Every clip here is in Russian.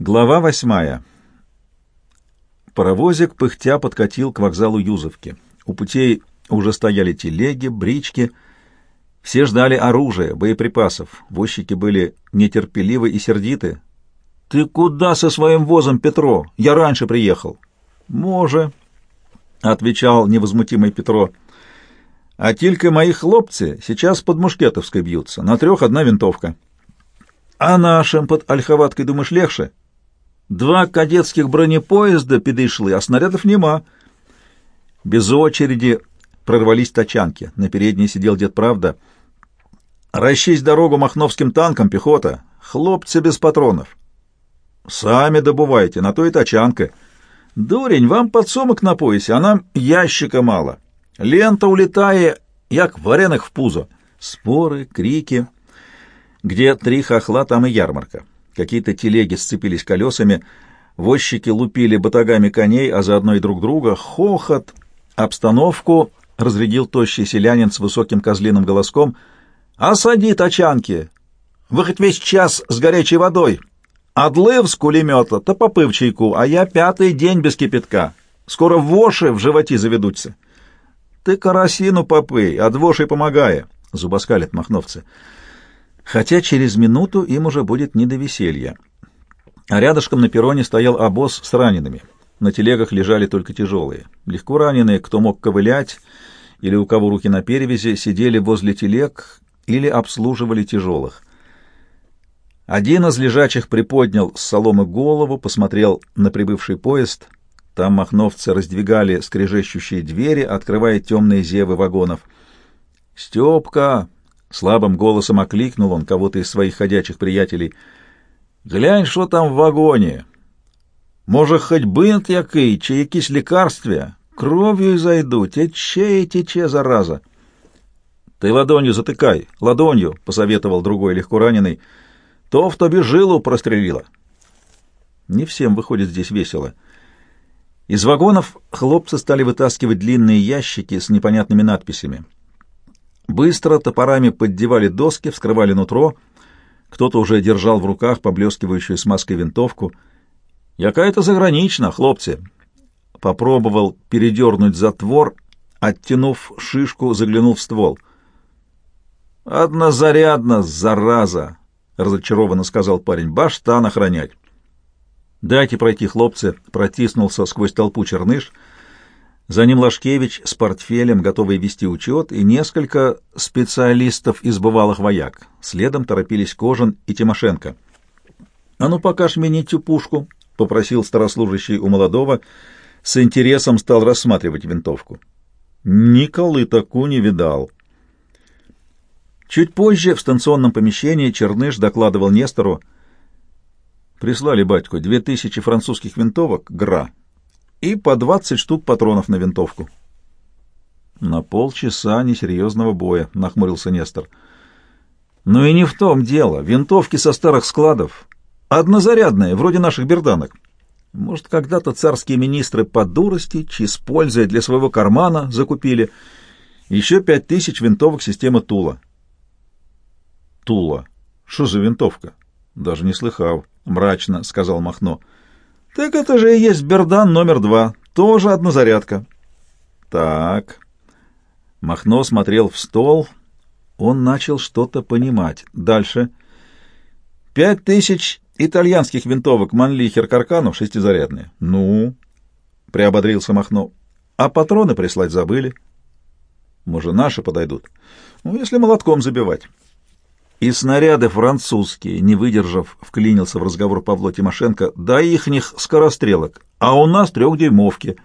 Глава восьмая. Паровозик пыхтя подкатил к вокзалу Юзовки. У путей уже стояли телеги, брички. Все ждали оружия, боеприпасов. Возчики были нетерпеливы и сердиты. — Ты куда со своим возом, Петро? Я раньше приехал. — Може, — отвечал невозмутимый Петро. — А только мои хлопцы сейчас под Мушкетовской бьются. На трех одна винтовка. — А нашим под Ольховаткой, думаешь, легче? — Два кадетских бронепоезда підійшли, а снарядов нема. Без очереди прорвались тачанки. На передней сидел дед Правда. «Расчесть дорогу махновским танкам, пехота! Хлопцы без патронов!» «Сами добывайте, на то и тачанка!» «Дурень, вам подсумок на поясе, а нам ящика мало. Лента улетая, як вареных в пузо. Споры, крики. Где три хохла, там и ярмарка. Какие-то телеги сцепились колесами, возчики лупили батагами коней, а заодно и друг друга. Хохот! Обстановку разрядил тощий селянин с высоким козлиным голоском. «Осади, тачанки! Вы хоть весь час с горячей водой! Отлыв с кулемета, то попы в чайку, а я пятый день без кипятка. Скоро воши в животе заведутся!» «Ты карасину попы, от вошей помогая!» — зубоскалят махновцы хотя через минуту им уже будет не до веселья. А рядышком на перроне стоял обоз с ранеными. На телегах лежали только тяжелые. Легко раненые, кто мог ковылять или у кого руки на перевязи, сидели возле телег или обслуживали тяжелых. Один из лежачих приподнял с соломы голову, посмотрел на прибывший поезд. Там махновцы раздвигали скрежещущие двери, открывая темные зевы вагонов. «Степка!» Слабым голосом окликнул он кого-то из своих ходячих приятелей. «Глянь, что там в вагоне! Може, хоть бинт який, чи якісь лекарствия? Кровью зайду, тече и тече, зараза!» «Ты ладонью затыкай, ладонью!» — посоветовал другой легко раненый. «То в тобі жилу прострелило!» Не всем выходит здесь весело. Из вагонов хлопцы стали вытаскивать длинные ящики с непонятными надписями. Быстро топорами поддевали доски, вскрывали нутро. Кто-то уже держал в руках поблескивающую смазкой винтовку. «Яка-то загранична, хлопцы!» Попробовал передернуть затвор, оттянув шишку, заглянул в ствол. «Однозарядно, зараза!» — разочарованно сказал парень. «Баштан охранять!» «Дайте пройти, хлопцы!» — протиснулся сквозь толпу черныш — за ним Лашкевич с портфелем, готовый вести учет, и несколько специалистов из бывалых вояк. Следом торопились Кожин и Тимошенко. — А ну, покажь мне тю пушку, — попросил старослужащий у молодого, с интересом стал рассматривать винтовку. Николы такую не видал. Чуть позже в станционном помещении Черныш докладывал Нестору. Прислали батьку две тысячи французских винтовок «Гра», и по 20 штук патронов на винтовку. На полчаса несерьезного боя, нахмурился Нестор. Ну и не в том дело. Винтовки со старых складов. Однозарядные, вроде наших берданок. Может, когда-то царские министры по дурости, используя для своего кармана, закупили еще пять тысяч винтовок системы Тула. Тула. Что за винтовка? Даже не слыхал. Мрачно сказал Махно. — так это же и есть Бердан номер два, тоже однозарядка. Так. Махно смотрел в стол. Он начал что-то понимать. Дальше. Пять тысяч итальянских винтовок Манлихер Карканов шестизарядные. Ну, приободрился Махно. А патроны прислать забыли. Может, наши подойдут? Ну, если молотком забивать. И снаряды французские, не выдержав, вклинился в разговор Павло Тимошенко, да ихних скорострелок, а у нас трехдюймовки.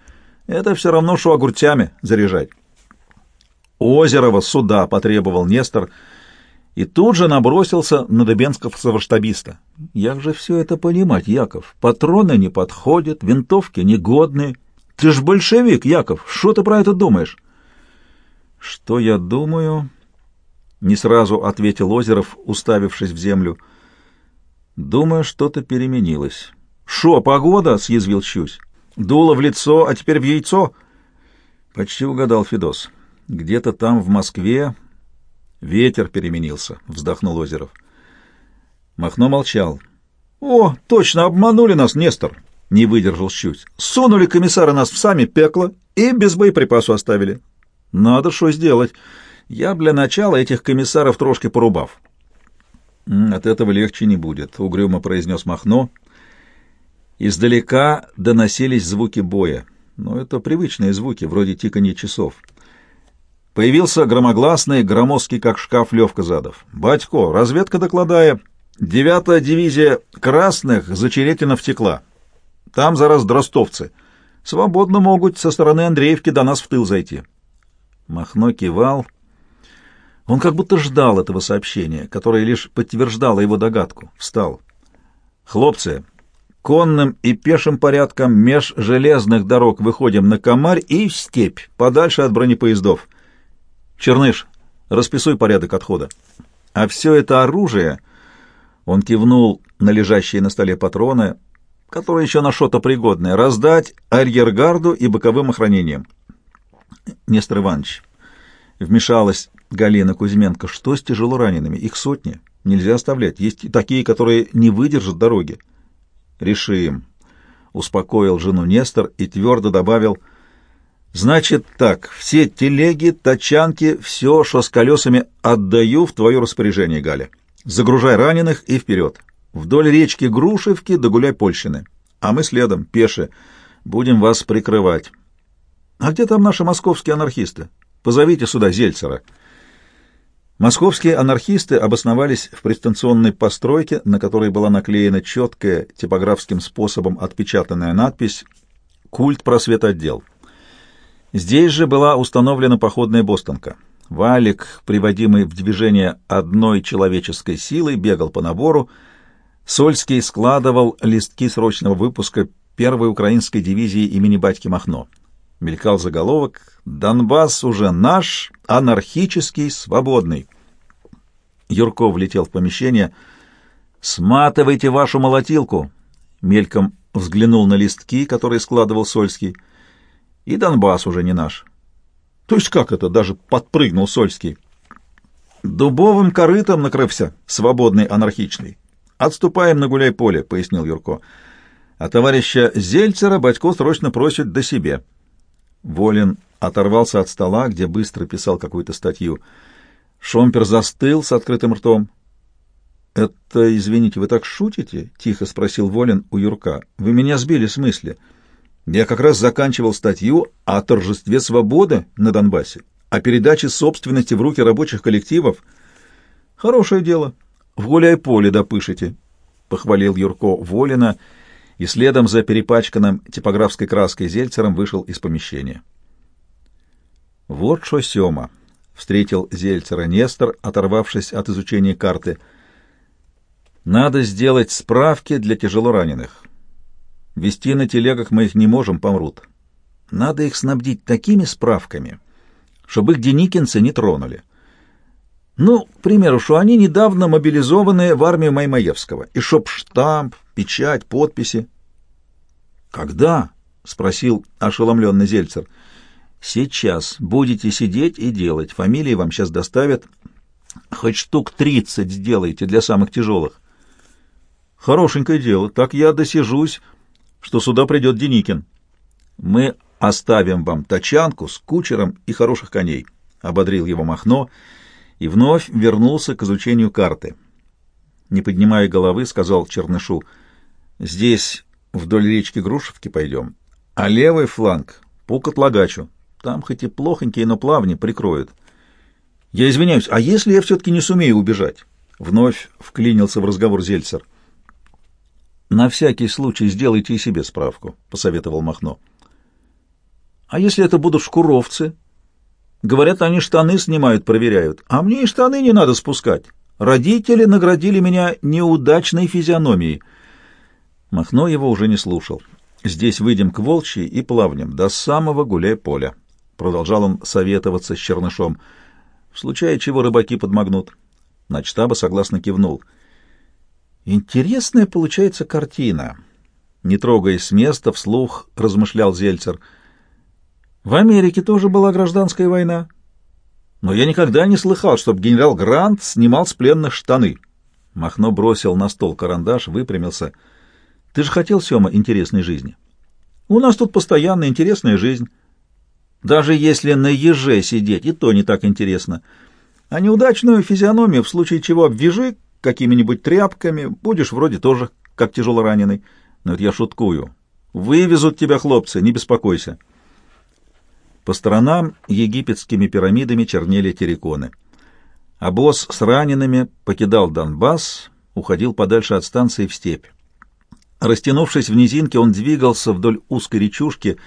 Это все равно, что огурцами заряжать. Озерова суда потребовал Нестор и тут же набросился на дебенского штабиста. Як же все это понимать, Яков? Патроны не подходят, винтовки негодные. Ты ж большевик, Яков, что ты про это думаешь? Что я думаю? Не сразу ответил Озеров, уставившись в землю. Думаю, что-то переменилось. Шо, погода? съязвил Щусь. Дуло в лицо, а теперь в яйцо? Почти угадал Федос. Где-то там, в Москве, ветер переменился, вздохнул Озеров. Махно молчал. О, точно обманули нас, Нестор, не выдержал Щусь. Сунули комиссара нас в сами пекло и без боеприпасу оставили. Надо что сделать. Я для начала этих комиссаров трошки порубав. От этого легче не будет, угрюмо произнес Махно. Издалека доносились звуки боя, но это привычные звуки, вроде тиканья часов. Появился громогласный, громоздкий, как шкаф, Левка Задов. «Батько, разведка докладая. Девятая дивизия красных зачеретина втекла. Там зараз дростовцы. Свободно могут со стороны Андреевки до нас в тыл зайти». Махно кивал. Он как будто ждал этого сообщения, которое лишь подтверждало его догадку. Встал. «Хлопцы, конным и пешим порядком меж железных дорог выходим на Комарь и в степь, подальше от бронепоездов». Черныш, расписуй порядок отхода. А все это оружие, он кивнул на лежащие на столе патроны, которые еще на что-то пригодное, раздать арьергарду и боковым охранением. Нестор Иванович, вмешалась Галина Кузьменко, что с тяжело ранеными? Их сотни. Нельзя оставлять. Есть и такие, которые не выдержат дороги. Решим. Успокоил жену Нестор и твердо добавил — Значит так, все телеги, тачанки, все, что с колесами, отдаю в твое распоряжение, Галя. Загружай раненых и вперед. Вдоль речки Грушевки догуляй Польщины. А мы следом, пеше, будем вас прикрывать. А где там наши московские анархисты? Позовите сюда Зельцера. Московские анархисты обосновались в пристанционной постройке, на которой была наклеена четкая типографским способом отпечатанная надпись «Культ просвет отдел». Здесь же была установлена походная бостонка. Валик, приводимый в движение одной человеческой силой, бегал по набору. Сольский складывал листки срочного выпуска первой украинской дивизии имени Батьки Махно. Мелькал заголовок «Донбасс уже наш, анархический, свободный». Юрков влетел в помещение. «Сматывайте вашу молотилку!» Мельком взглянул на листки, которые складывал Сольский — и Донбасс уже не наш. То есть как это? Даже подпрыгнул Сольский. Дубовым корытом накрывся, свободный анархичный. Отступаем на гуляй-поле, пояснил Юрко. А товарища Зельцера батько срочно просит до себе. Волин оторвался от стола, где быстро писал какую-то статью. Шомпер застыл с открытым ртом. «Это, извините, вы так шутите?» — тихо спросил Волин у Юрка. «Вы меня сбили с мысли». Я как раз заканчивал статью о торжестве свободы на Донбассе, о передаче собственности в руки рабочих коллективов. Хорошее дело. В гуляй-поле допышите, — похвалил Юрко Волина, и следом за перепачканным типографской краской Зельцером вышел из помещения. Вот что, Сёма, — встретил Зельцера Нестор, оторвавшись от изучения карты. Надо сделать справки для тяжелораненых. Вести на телегах мы их не можем, помрут. Надо их снабдить такими справками, чтобы их деникинцы не тронули. Ну, к примеру, что они недавно мобилизованы в армию Маймаевского, и чтоб штамп, печать, подписи. «Когда?» — спросил ошеломленный Зельцер. «Сейчас. Будете сидеть и делать. Фамилии вам сейчас доставят. Хоть штук тридцать сделайте для самых тяжелых». «Хорошенькое дело. Так я досижусь» что сюда придет Деникин. Мы оставим вам тачанку с кучером и хороших коней, — ободрил его Махно и вновь вернулся к изучению карты. Не поднимая головы, сказал Чернышу, — здесь вдоль речки Грушевки пойдем, а левый фланг — по Котлагачу. Там хоть и плохонькие, но плавни прикроют. Я извиняюсь, а если я все-таки не сумею убежать? Вновь вклинился в разговор Зельцер. — «На всякий случай сделайте и себе справку», — посоветовал Махно. «А если это будут шкуровцы?» «Говорят, они штаны снимают, проверяют. А мне и штаны не надо спускать. Родители наградили меня неудачной физиономией». Махно его уже не слушал. «Здесь выйдем к Волчьей и плавнем, до самого гуляй-поля», — продолжал он советоваться с Чернышом. «В случае чего рыбаки подмогнут». Начтаба согласно кивнул — Интересная получается картина. Не трогаясь с места, вслух размышлял Зельцер. В Америке тоже была гражданская война. Но я никогда не слыхал, чтобы генерал Грант снимал с пленных штаны. Махно бросил на стол карандаш, выпрямился. «Ты же хотел, Сема, интересной жизни?» «У нас тут постоянно интересная жизнь. Даже если на еже сидеть, и то не так интересно. А неудачную физиономию, в случае чего обвяжи какими-нибудь тряпками, будешь вроде тоже как тяжело раненый. Но это я шуткую. Вывезут тебя хлопцы, не беспокойся». По сторонам египетскими пирамидами чернели терриконы. Босс с ранеными покидал Донбасс, уходил подальше от станции в степь. Растянувшись в низинке, он двигался вдоль узкой речушки.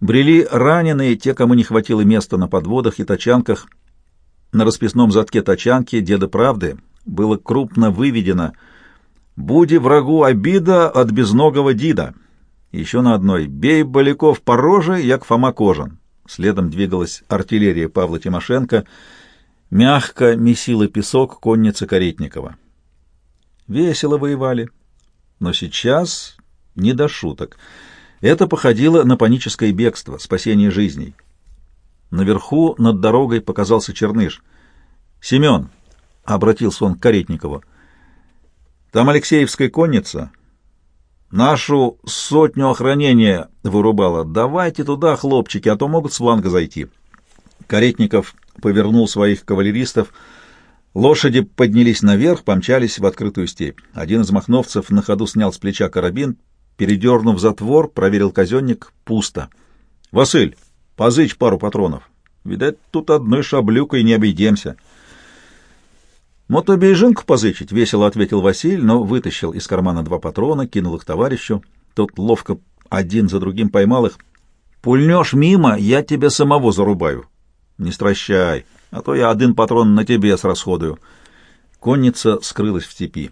Брели раненые, те, кому не хватило места на подводах и тачанках. На расписном задке тачанки «Деда правды» было крупно выведено «Буди врагу обида от безногого Дида». Еще на одной «Бей Баляков по роже, як Фома Кожан». Следом двигалась артиллерия Павла Тимошенко — Мягко месила песок конница Каретникова. Весело воевали, но сейчас не до шуток. Это походило на паническое бегство, спасение жизней. Наверху над дорогой показался Черныш. «Семен», — обратился он к Каретникову, — «там Алексеевская конница. Нашу сотню охранения вырубала. Давайте туда, хлопчики, а то могут с фланга зайти». Каретников повернул своих кавалеристов. Лошади поднялись наверх, помчались в открытую степь. Один из махновцев на ходу снял с плеча карабин, передернув затвор, проверил казенник — пусто. — Василь, позычь пару патронов. Видать, тут одной шаблюкой не обойдемся. — Мотобейжинку позычить, — весело ответил Василь, но вытащил из кармана два патрона, кинул их товарищу. Тот ловко один за другим поймал их. — Пульнешь мимо, я тебя самого зарубаю. Не стращай, а то я один патрон на тебе срасходую. Конница скрылась в степи.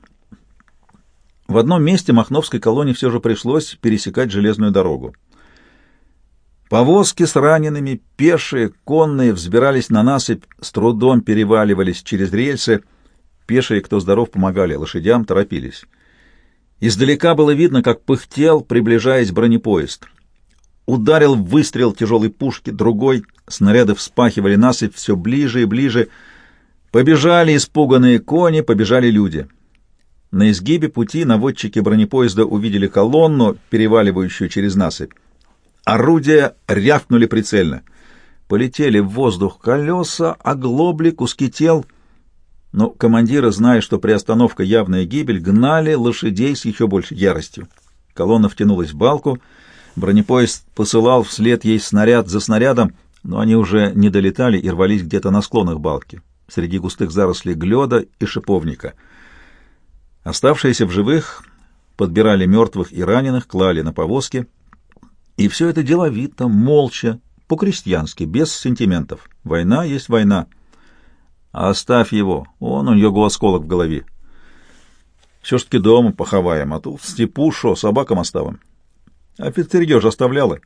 В одном месте Махновской колонии все же пришлось пересекать железную дорогу. Повозки с ранеными, пешие, конные, взбирались на насыпь, с трудом переваливались через рельсы. Пешие, кто здоров, помогали лошадям, торопились. Издалека было видно, как пыхтел, приближаясь бронепоезд. Ударил выстрел тяжелой пушки, другой. Снаряды вспахивали насыпь все ближе и ближе. Побежали испуганные кони, побежали люди. На изгибе пути наводчики бронепоезда увидели колонну, переваливающую через насыпь. Орудия рявкнули прицельно. Полетели в воздух колеса, оглобли, куски тел. Но командиры, зная, что приостановка явная гибель, гнали лошадей с еще большей яростью. Колонна втянулась в балку — Бронепоезд посылал вслед ей снаряд за снарядом, но они уже не долетали и рвались где-то на склонах балки, среди густых зарослей гледа и шиповника. Оставшиеся в живых подбирали мертвых и раненых, клали на повозки. И все это деловито, молча, по-крестьянски, без сантиментов. Война есть война. Оставь его, он у него осколок в голове. Все ж таки дома поховаем, а тут в степу шо, собакам оставим. Офицерье ж оставляли.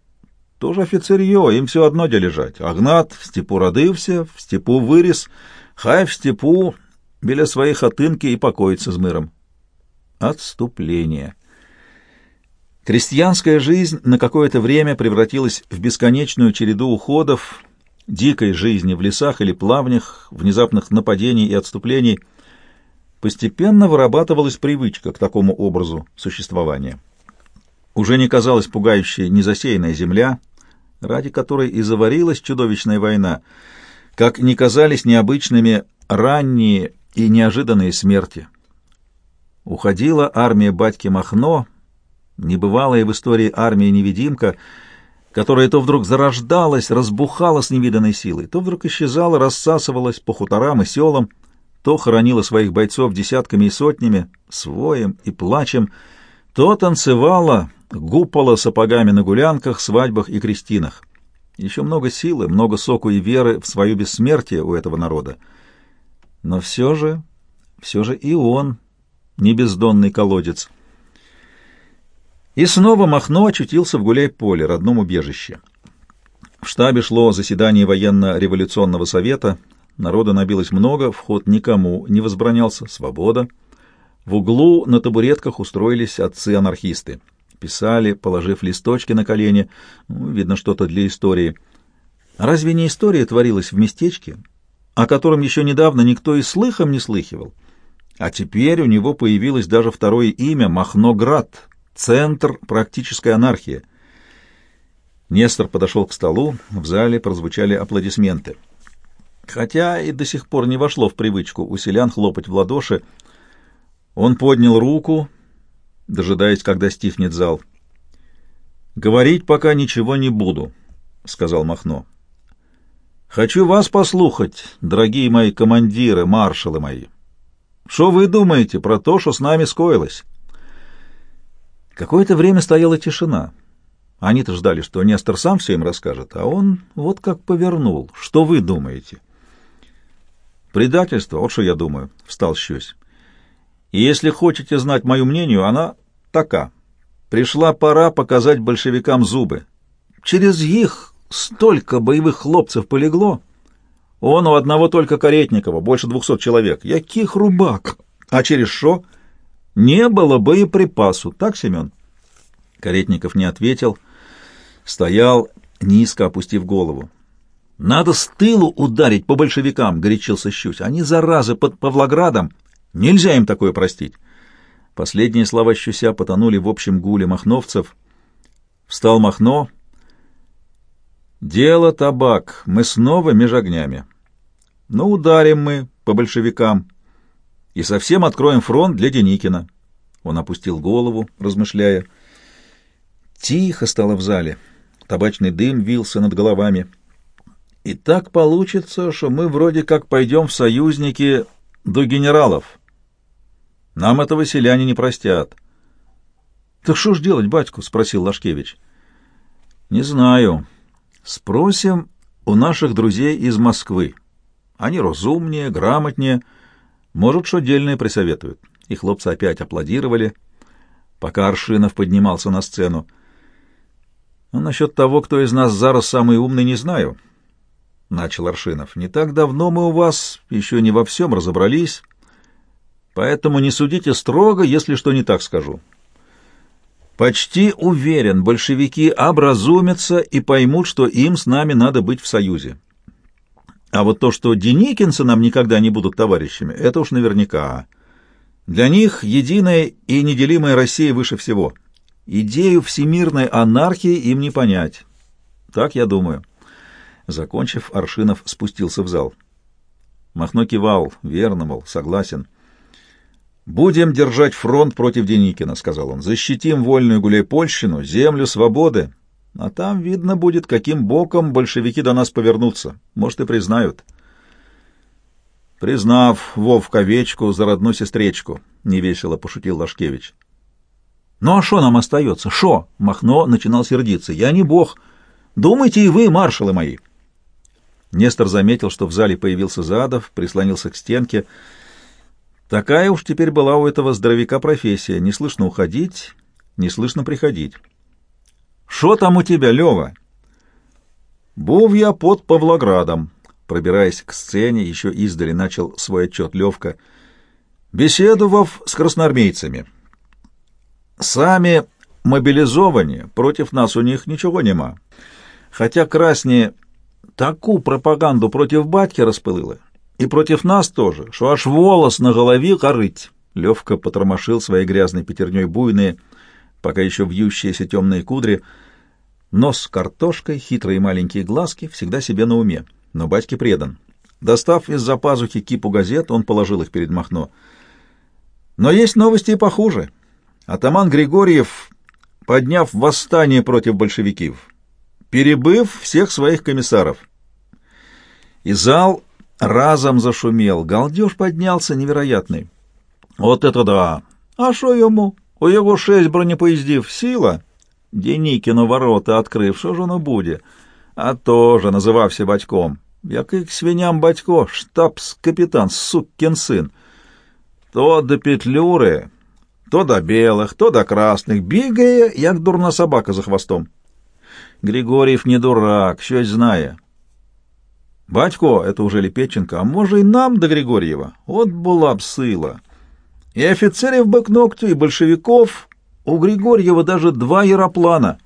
Тоже офицерье, им все одно де лежать. Агнат в степу родився, в степу выріс, хай в степу біля своей хатинки и покоится с миром. Отступление. Крестьянская жизнь на какое-то время превратилась в бесконечную череду уходов, дикой жизни в лесах или плавнях, внезапных нападений и отступлений. Постепенно вырабатывалась привычка к такому образу существования. Уже не казалась пугающей незасеянная земля, ради которой и заварилась чудовищная война, как не казались необычными ранние и неожиданные смерти. Уходила армия батьки Махно, небывалая в истории армия-невидимка, которая то вдруг зарождалась, разбухала с невиданной силой, то вдруг исчезала, рассасывалась по хуторам и селам, то хоронила своих бойцов десятками и сотнями, своем и плачем, то танцевала, гупала сапогами на гулянках, свадьбах и крестинах. Еще много силы, много соку и веры в свое бессмертие у этого народа. Но все же, все же и он не бездонный колодец. И снова Махно очутился в гуляй-поле, родном убежище. В штабе шло заседание военно-революционного совета, народа набилось много, вход никому не возбранялся, свобода. В углу на табуретках устроились отцы-анархисты писали, положив листочки на колени. Ну, видно, что-то для истории. Разве не история творилась в местечке, о котором еще недавно никто и слыхом не слыхивал? А теперь у него появилось даже второе имя — Махноград, центр практической анархии. Нестор подошел к столу, в зале прозвучали аплодисменты. Хотя и до сих пор не вошло в привычку у селян хлопать в ладоши, он поднял руку, дожидаясь, когда стихнет зал. «Говорить пока ничего не буду», — сказал Махно. «Хочу вас послухать, дорогие мои командиры, маршалы мои. Что вы думаете про то, что с нами скоилось?» Какое-то время стояла тишина. Они-то ждали, что Нестор сам все им расскажет, а он вот как повернул. «Что вы думаете?» «Предательство, вот что я думаю», — встал Щусь. «И если хотите знать мою мнение, она така. Пришла пора показать большевикам зубы. Через их столько боевых хлопцев полегло. Он у одного только Каретникова, больше двухсот человек. Яких рубак! А через что? Не было боеприпасу. Так, Семен?» Каретников не ответил, стоял, низко опустив голову. Надо с тылу ударить по большевикам, — горячился Щусь. Они заразы под Павлоградом. Нельзя им такое простить. Последние слова Щуся потонули в общем гуле махновцев. Встал Махно. Дело табак. Мы снова меж огнями. Ну, ударим мы по большевикам. И совсем откроем фронт для Деникина. Он опустил голову, размышляя. Тихо стало в зале. Табачный дым вился над головами. И так получится, что мы вроде как пойдем в союзники до генералов. Нам этого селяне не простят. — Так что ж делать, батьку? — спросил Лашкевич. — Не знаю. Спросим у наших друзей из Москвы. Они разумнее, грамотнее, может, что дельное присоветуют. И хлопцы опять аплодировали, пока Аршинов поднимался на сцену. А насчет того, кто из нас зараз самый умный, не знаю. — начал Аршинов. «Не так давно мы у вас еще не во всем разобрались, поэтому не судите строго, если что не так скажу. Почти уверен, большевики образумятся и поймут, что им с нами надо быть в союзе. А вот то, что Деникинцы нам никогда не будут товарищами, это уж наверняка. Для них единая и неделимая Россия выше всего. Идею всемирной анархии им не понять. Так я думаю». Закончив, Аршинов спустился в зал. Махно кивал, верно, мол, согласен. «Будем держать фронт против Деникина», — сказал он. «Защитим вольную гуляй-польщину, землю свободы, а там видно будет, каким боком большевики до нас повернутся. Может, и признают». «Признав Вовк овечку за родную сестречку», — невесело пошутил Лашкевич. «Ну а что нам остается? Шо?» — Махно начинал сердиться. «Я не бог. Думайте и вы, маршалы мои». Нестор заметил, что в зале появился Задов, прислонился к стенке. Такая уж теперь была у этого здоровяка профессия. Не слышно уходить, не слышно приходить. «Шо там у тебя, Лева?» «Був я под Павлоградом», пробираясь к сцене, еще издали начал свой отчет Левка, беседовав с красноармейцами. «Сами мобилизованы, против нас у них ничего нема. Хотя красные таку пропаганду против батьки распылила, и против нас тоже, что аж волос на голове корыть. Левка потормошил своей грязной пятерней буйные, пока еще вьющиеся темные кудри. Нос с картошкой, хитрые маленькие глазки, всегда себе на уме, но батьке предан. Достав из-за пазухи кипу газет, он положил их перед Махно. Но есть новости и похуже. Атаман Григорьев, подняв восстание против большевиков, перебыв всех своих комиссаров. И зал разом зашумел, галдеж поднялся невероятный. Вот это да! А что ему? У его шесть бронепоездів сила? Денікіно ворота открив, що ж воно буде? А тоже називався батьком. Який к свиням батько, штабс-капітан, суккин сын. То до петлюри, то до белых, то до красных, бігає, як дурна собака за хвостом. Григорьев не дурак, щось знає. Батько, это уже Лепеченко, а може й нам до Григорьева? От була б сила. И офицеров бы к ногтю, и большевиков. у Григорьева даже два яроплана.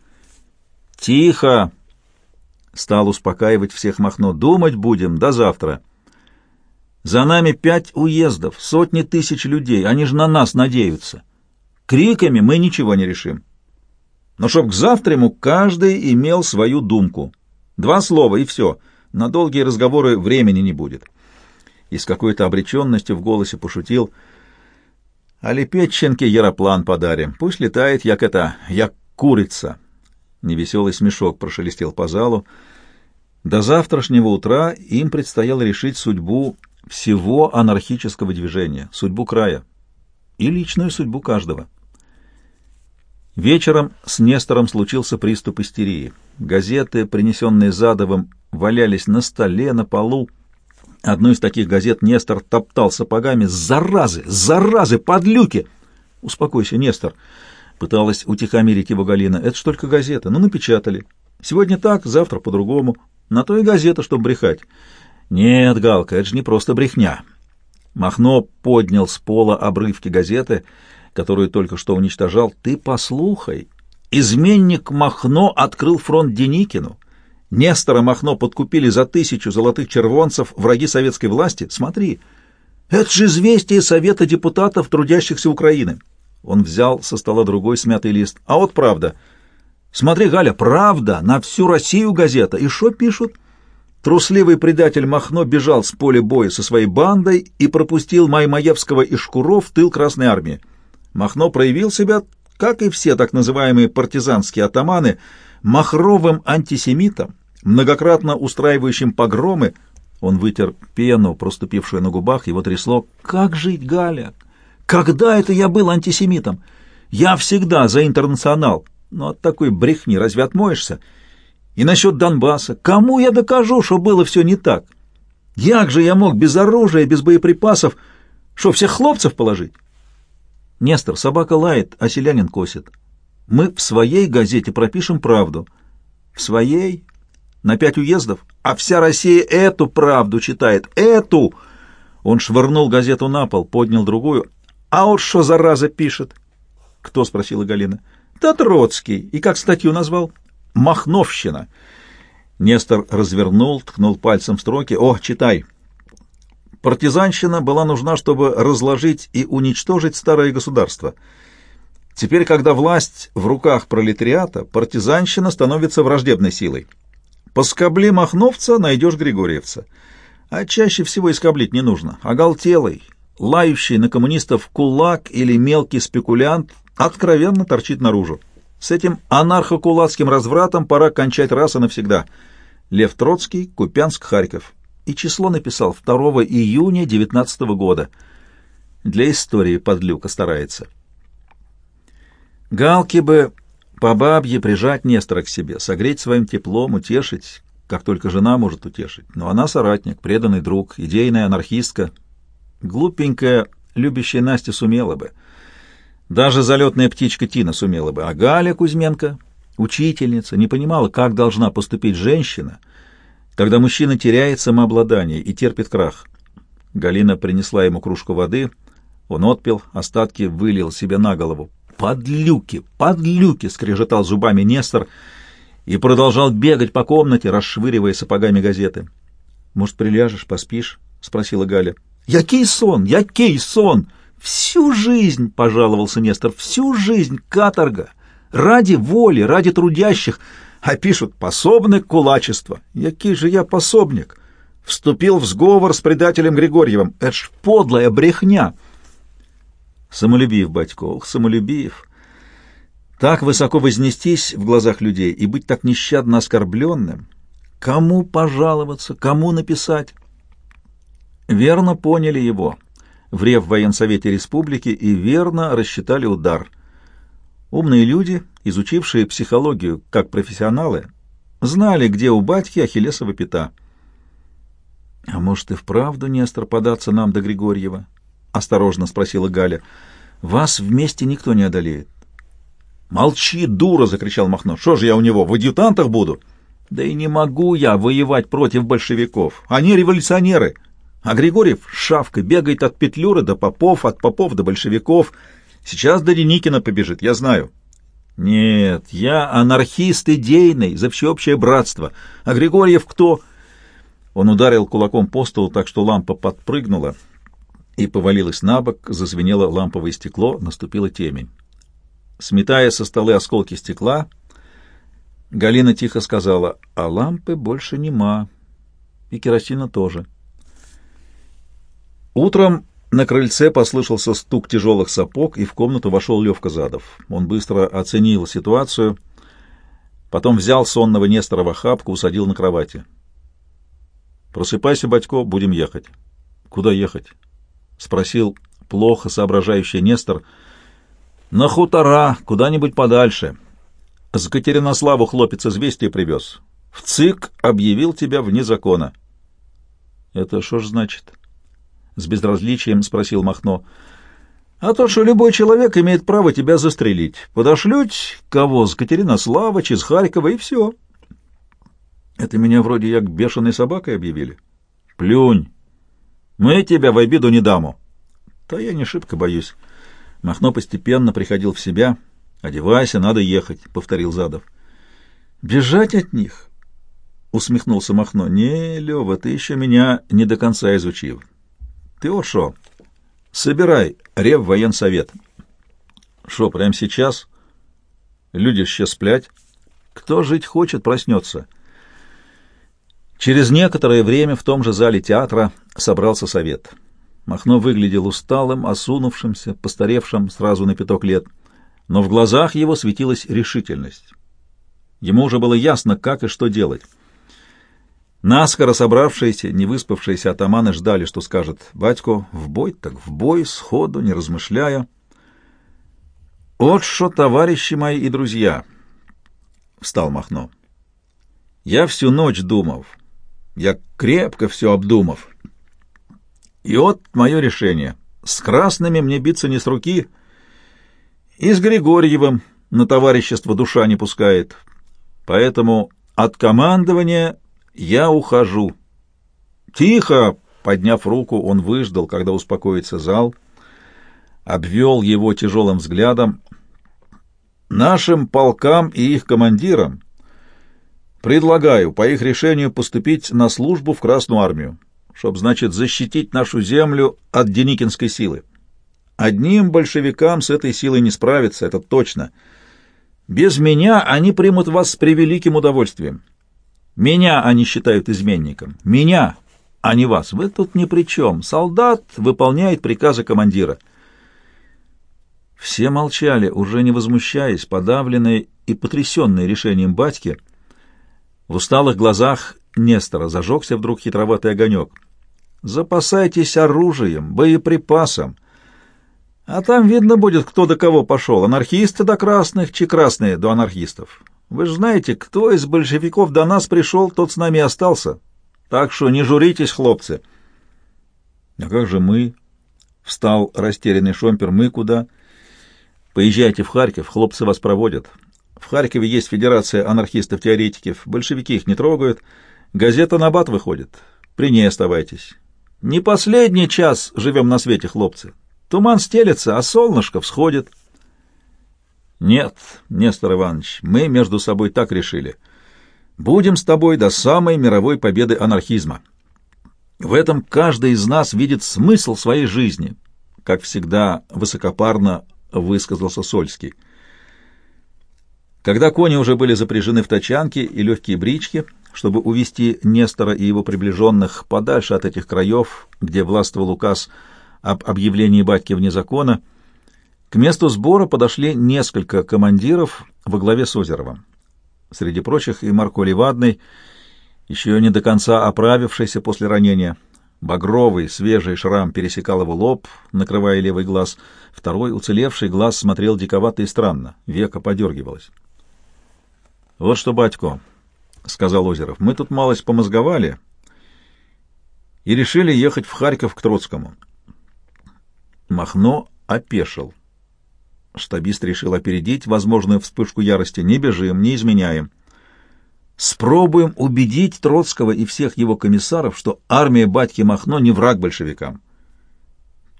Тихо! Стал успокаивать всех Махно. Думать будем до завтра. За нами пять уездов, сотни тысяч людей, они же на нас надеются. Криками мы ничего не решим. Но чтоб к завтраму каждый имел свою думку. Два слова и все. На долгие разговоры времени не будет. И с какой-то обреченностью в голосе пошутил. А Лепетченке яроплан подарим. Пусть летает, як это, як курица. Невеселый смешок прошелестел по залу. До завтрашнего утра им предстояло решить судьбу всего анархического движения, судьбу края и личную судьбу каждого. Вечером с Нестором случился приступ истерии. Газеты, принесенные Задовым, валялись на столе, на полу. Одну из таких газет Нестор топтал сапогами. «Заразы! Заразы! Подлюки!» «Успокойся, Нестор!» — пыталась утихомирить его Галина. «Это ж только газета. Ну, напечатали. Сегодня так, завтра по-другому. На то и газета, чтобы брехать». «Нет, Галка, это же не просто брехня». Махно поднял с пола обрывки газеты, которую только что уничтожал. «Ты послухай. Изменник Махно открыл фронт Деникину. Нестора Махно подкупили за тысячу золотых червонцев враги советской власти. Смотри, это же известие Совета депутатов, трудящихся Украины». Он взял со стола другой смятый лист. «А вот правда. Смотри, Галя, правда, на всю Россию газета. И что пишут?» Трусливый предатель Махно бежал с поля боя со своей бандой и пропустил Маймаевского и Шкуров в тыл Красной Армии. Махно проявил себя, как и все так называемые партизанские атаманы, махровым антисемитом, многократно устраивающим погромы. Он вытер пену, проступившую на губах, его трясло. «Как жить, Галя? Когда это я был антисемитом? Я всегда за интернационал. Но от такой брехни разве отмоешься?» И насчет Донбасса. Кому я докажу, что было все не так? Як же я мог без оружия, без боеприпасов, что всех хлопцев положить? Нестор, собака лает, а селянин косит. Мы в своей газете пропишем правду. В своей? На пять уездов? А вся Россия эту правду читает. Эту! Он швырнул газету на пол, поднял другую. А вот что зараза пишет? Кто? спросила Галина. Да Троцкий. И как статью назвал? Махновщина. Нестор развернул, ткнул пальцем в строки. О, читай. Партизанщина была нужна, чтобы разложить и уничтожить старое государство. Теперь, когда власть в руках пролетариата, партизанщина становится враждебной силой. Поскобли махновца, найдешь григорьевца. А чаще всего искоблить не нужно. Оголтелый, лающий на коммунистов кулак или мелкий спекулянт откровенно торчит наружу. С этим анархокулацким развратом пора кончать раз и навсегда. Лев Троцкий, Купянск, Харьков. И число написал 2 июня 19 года. Для истории подлюка старается. Галки бы по бабье прижать Нестора к себе, согреть своим теплом, утешить, как только жена может утешить. Но она соратник, преданный друг, идейная анархистка. Глупенькая, любящая Настя сумела бы — даже залетная птичка Тина сумела бы, а Галя Кузьменко, учительница, не понимала, как должна поступить женщина, когда мужчина теряет самообладание и терпит крах. Галина принесла ему кружку воды, он отпил, остатки вылил себе на голову. «Подлюки! Подлюки!» — скрежетал зубами Нестор и продолжал бегать по комнате, расшвыривая сапогами газеты. «Может, приляжешь, поспишь?» — спросила Галя. «Який сон! Який сон!» Всю жизнь, — пожаловался Нестор, — всю жизнь каторга. Ради воли, ради трудящих. А пишут «пособник кулачества». Який же я пособник? Вступил в сговор с предателем Григорьевым. Это ж подлая брехня. Самолюбив, батько, ох, самолюбив. Так высоко вознестись в глазах людей и быть так нещадно оскорбленным. Кому пожаловаться, кому написать? Верно поняли его в Реввоенсовете Республики и верно рассчитали удар. Умные люди, изучившие психологию как профессионалы, знали, где у батьки Ахиллесова пята. — А может, и вправду, Нестор, податься нам до Григорьева? — осторожно спросила Галя. — Вас вместе никто не одолеет. — Молчи, дура! — закричал Махно. — Что же я у него, в адъютантах буду? — Да и не могу я воевать против большевиков. Они революционеры. А Григорьев шавкой бегает от Петлюры до Попов, от Попов до большевиков. Сейчас до Деникина побежит, я знаю. Нет, я анархист идейный, за всеобщее братство. А Григорьев кто? Он ударил кулаком по столу так, что лампа подпрыгнула и повалилась на бок, зазвенело ламповое стекло, наступила темень. Сметая со столы осколки стекла, Галина тихо сказала, а лампы больше нема, и керосина тоже. Утром на крыльце послышался стук тяжелых сапог, и в комнату вошел Левка Задов. Он быстро оценил ситуацию, потом взял сонного Нестора в охапку, усадил на кровати. «Просыпайся, батько, будем ехать». «Куда ехать?» — спросил плохо соображающий Нестор. «На хутора, куда-нибудь подальше. С Катеринославу хлопец известие привез. В ЦИК объявил тебя вне закона». «Это что ж значит?» — с безразличием спросил Махно. «А то, что любой человек имеет право тебя застрелить. Подошлють кого с Катеринослава, из Харькова, и все». «Это меня вроде як бешеной собакой объявили». «Плюнь! Мы тебя в обиду не даму». «Да я не шибко боюсь». Махно постепенно приходил в себя. «Одевайся, надо ехать», — повторил Задов. «Бежать от них?» — усмехнулся Махно. «Не, Лева, ты еще меня не до конца изучил. Ты вот шо? Собирай рев военсовет. Шо, прямо сейчас? Люди ще сплять. Кто жить хочет, проснется. Через некоторое время в том же зале театра собрался совет. Махно выглядел усталым, осунувшимся, постаревшим сразу на пяток лет, но в глазах его светилась решительность. Ему уже было ясно, как и что делать. Наскоро собравшиеся, невыспавшиеся атаманы ждали, что скажет батько в бой, так в бой, сходу, не размышляя. «Вот что, товарищи мои и друзья!» — встал Махно. «Я всю ночь думал, я крепко все обдумав. И вот мое решение. С красными мне биться не с руки, и с Григорьевым на товарищество душа не пускает. Поэтому от командования я ухожу. Тихо! Подняв руку, он выждал, когда успокоится зал, обвел его тяжелым взглядом. Нашим полкам и их командирам предлагаю по их решению поступить на службу в Красную армию, чтобы, значит, защитить нашу землю от деникинской силы. Одним большевикам с этой силой не справиться, это точно. Без меня они примут вас с превеликим удовольствием. Меня они считают изменником. Меня, а не вас. Вы тут ни при чем. Солдат выполняет приказы командира. Все молчали, уже не возмущаясь, подавленные и потрясенные решением батьки. В усталых глазах Нестора зажегся вдруг хитроватый огонек. «Запасайтесь оружием, боеприпасом. А там видно будет, кто до кого пошел, анархисты до красных, чи красные до анархистов. Вы же знаете, кто из большевиков до нас пришел, тот с нами остался. Так что не журитесь, хлопцы. — А как же мы? — встал растерянный шомпер. — Мы куда? — Поезжайте в Харьков, хлопцы вас проводят. В Харькове есть федерация анархистов-теоретиков. Большевики их не трогают. Газета «Набат» выходит. При ней оставайтесь. Не последний час живем на свете, хлопцы. Туман стелется, а солнышко всходит. — нет, Нестор Иванович, мы между собой так решили. Будем с тобой до самой мировой победы анархизма. В этом каждый из нас видит смысл своей жизни, как всегда высокопарно высказался Сольский. Когда кони уже были запряжены в тачанки и легкие брички, чтобы увести Нестора и его приближенных подальше от этих краев, где властвовал указ об объявлении батьки вне закона, к месту сбора подошли несколько командиров во главе с Озеровым. Среди прочих и Марко Левадный, еще не до конца оправившийся после ранения. Багровый, свежий шрам пересекал его лоб, накрывая левый глаз. Второй, уцелевший глаз, смотрел диковато и странно, века подергивалось. — Вот что, батько, — сказал Озеров, — мы тут малость помозговали и решили ехать в Харьков к Троцкому. Махно опешил. — Штабист решил опередить возможную вспышку ярости. Не бежим, не изменяем. Спробуем убедить Троцкого и всех его комиссаров, что армия батьки Махно не враг большевикам.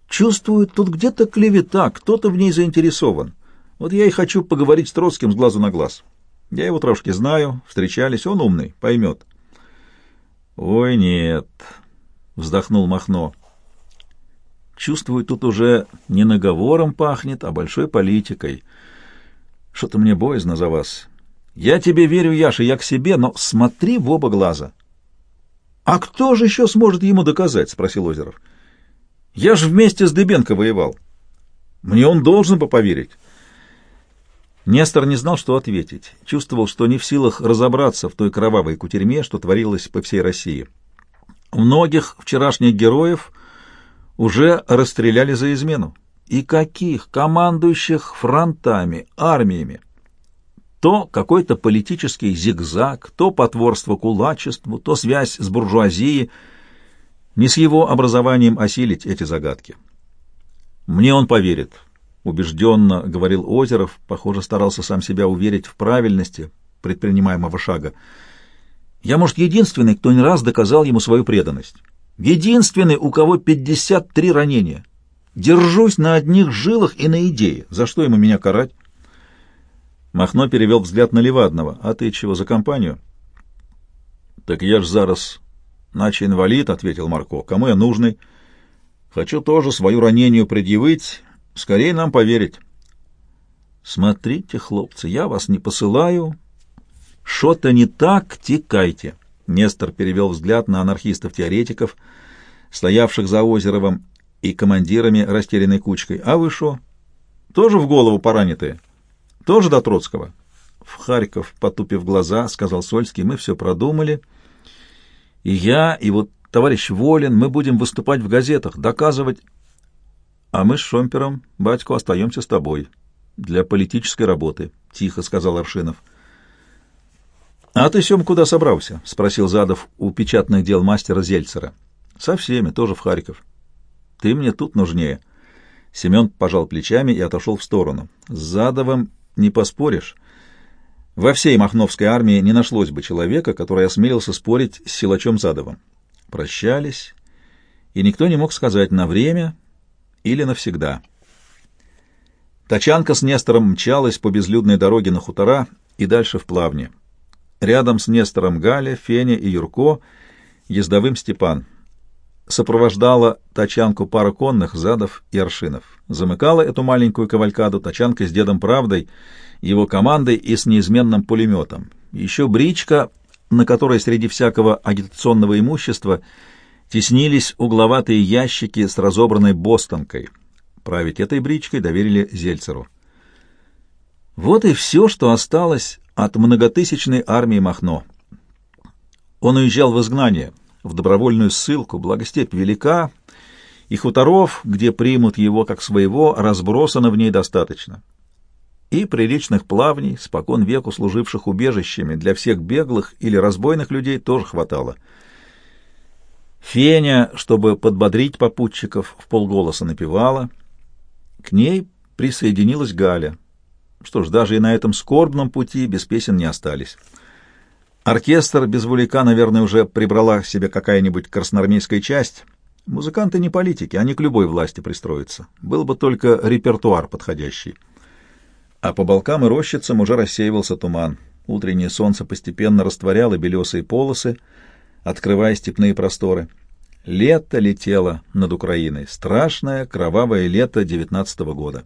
Чувствую, тут где-то клевета, кто-то в ней заинтересован. Вот я и хочу поговорить с Троцким с глазу на глаз. Я его трошки знаю, встречались, он умный, поймет. Ой, нет, вздохнул Махно. Чувствую, тут уже не наговором пахнет, а большой политикой. Что-то мне боязно за вас. Я тебе верю, Яша, я к себе, но смотри в оба глаза. А кто же еще сможет ему доказать? спросил Озеров. Я же вместе с Дыбенко воевал. Мне он должен бы поверить. Нестор не знал, что ответить. Чувствовал, что не в силах разобраться в той кровавой кутерьме, что творилось по всей России. Многих вчерашних героев уже расстреляли за измену. И каких? Командующих фронтами, армиями. То какой-то политический зигзаг, то потворство кулачеству, то связь с буржуазией. Не с его образованием осилить эти загадки. «Мне он поверит», — убежденно говорил Озеров, похоже, старался сам себя уверить в правильности предпринимаемого шага. «Я, может, единственный, кто не раз доказал ему свою преданность». Единственный, у кого 53 ранения. Держусь на одних жилах и на идее. За что ему меня карать? Махно перевел взгляд на Левадного. А ты чего, за компанию? Так я ж зараз наче инвалид, — ответил Марко. Кому я нужный? Хочу тоже свою ранению предъявить. Скорее нам поверить. Смотрите, хлопцы, я вас не посылаю. Что-то не так, текайте. Нестор перевел взгляд на анархистов-теоретиков, стоявших за Озеровым и командирами растерянной кучкой. «А вы что? Тоже в голову поранитые? Тоже до Троцкого?» «В Харьков, потупив глаза, — сказал Сольский, — мы все продумали. И я, и вот товарищ Волин, мы будем выступать в газетах, доказывать... А мы с Шомпером, батько, остаемся с тобой для политической работы, — тихо сказал Аршинов. — «А ты, Сем, куда собрался?» — спросил Задов у печатных дел мастера Зельцера. «Со всеми, тоже в Харьков». «Ты мне тут нужнее». Семен пожал плечами и отошел в сторону. «С Задовым не поспоришь». Во всей Махновской армии не нашлось бы человека, который осмелился спорить с силачом Задовым. Прощались, и никто не мог сказать на время или навсегда. Тачанка с Нестором мчалась по безлюдной дороге на хутора и дальше в плавне. Рядом с Нестором Галя, Феня и Юрко, ездовым Степан. Сопровождала тачанку пара конных, задов и аршинов. Замыкала эту маленькую кавалькаду тачанка с дедом Правдой, его командой и с неизменным пулеметом. Еще бричка, на которой среди всякого агитационного имущества теснились угловатые ящики с разобранной бостонкой. Править этой бричкой доверили Зельцеру. Вот и все, что осталось от многотысячной армии Махно. Он уезжал в изгнание, в добровольную ссылку, благо степь велика, и хуторов, где примут его как своего, разбросано в ней достаточно. И приличных плавней, спокон веку служивших убежищами для всех беглых или разбойных людей, тоже хватало. Феня, чтобы подбодрить попутчиков, в полголоса напевала. К ней присоединилась Галя — что ж, даже и на этом скорбном пути без песен не остались. Оркестр без Вулика, наверное, уже прибрала к себе какая-нибудь красноармейская часть. Музыканты не политики, они к любой власти пристроятся. Был бы только репертуар подходящий. А по балкам и рощицам уже рассеивался туман. Утреннее солнце постепенно растворяло белесые полосы, открывая степные просторы. Лето летело над Украиной. Страшное, кровавое лето девятнадцатого года.